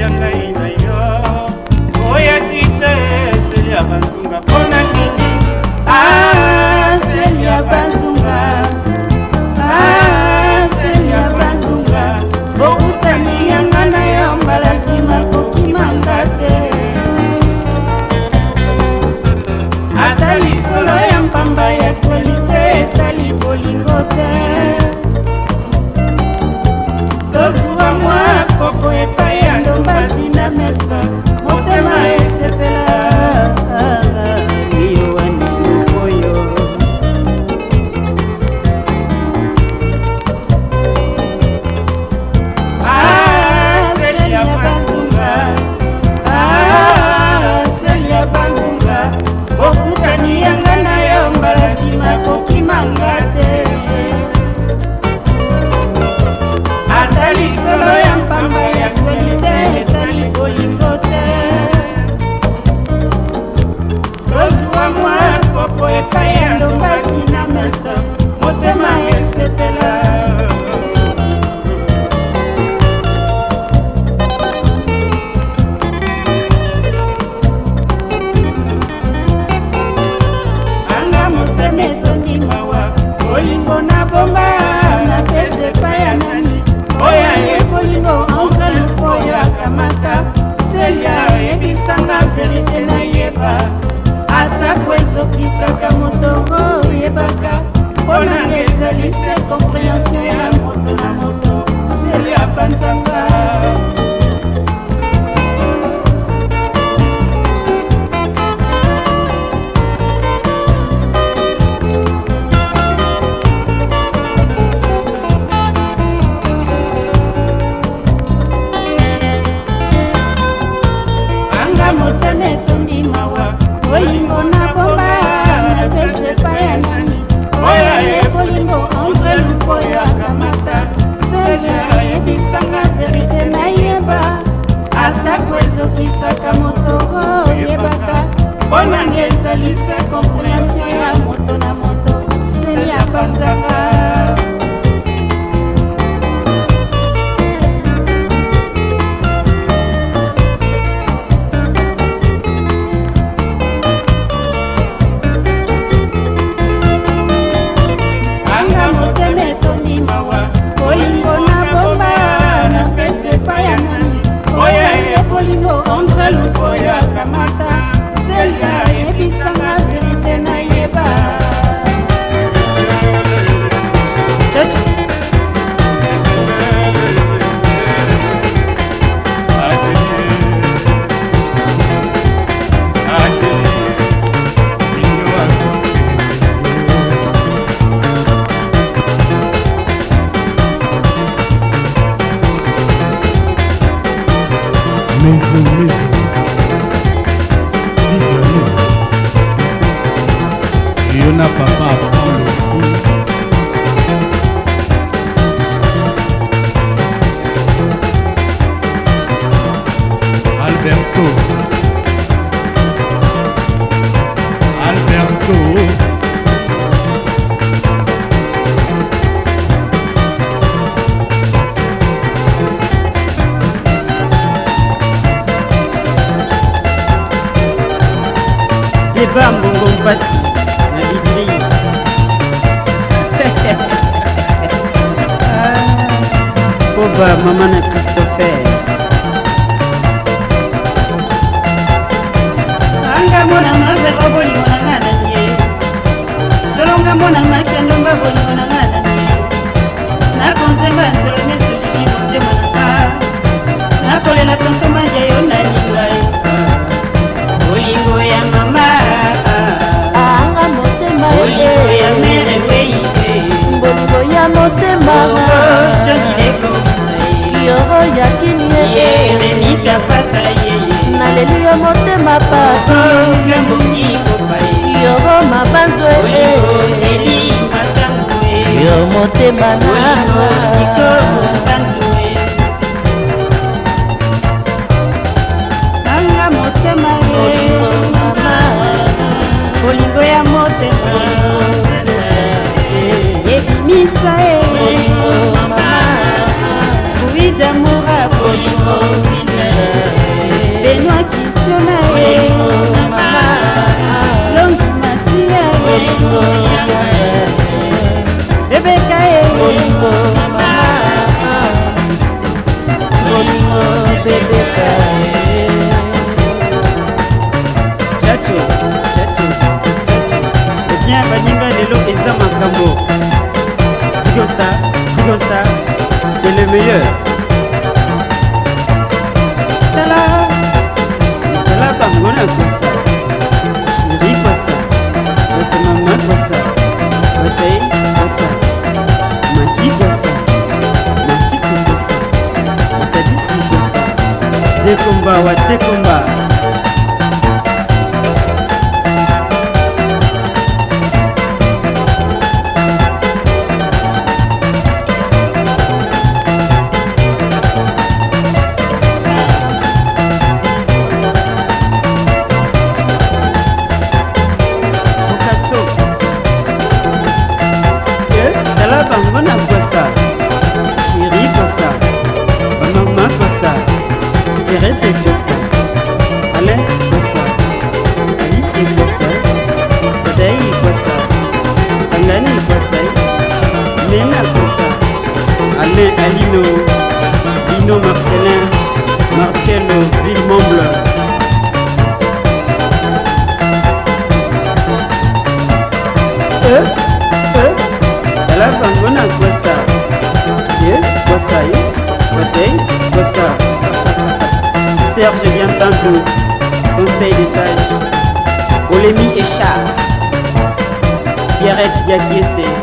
ya ngai na yo oyaki te seli ya banzunga mpona nini ah, seli ya banzunga ah, seli ya banzunga bokutani yanga na yo mbala nsima kokimanga te ata lisolo ya mpamba ya tweli te etali bolingo te tosuwa mwa koko epai mesma ezali se kompréhension ya moto na moto seli ya banzaka yo na papa apambofu alberto eva mbongo mpasi na biblinga ah, koba mama na christopher angambo na mavero bolingo na nga na nie solongambo na makiandomba bolingo na nga na nie nakonzemba nzelo nyonso jiji motema na nga nakolela tontomandia yakini yeyemikapata yeye naleli yo motema pati yoro mabanzo ele yo motema naa benoa kitona ye longi masiya ye ebeka ye bebeka ye chacho chacho chacho eh ebien baninga lelo eza makambo kidosta kidosta te le meilleur te komba wa te komba Serge bien Bando, Conseil des sages, et Charles. Pierrette Diakiese.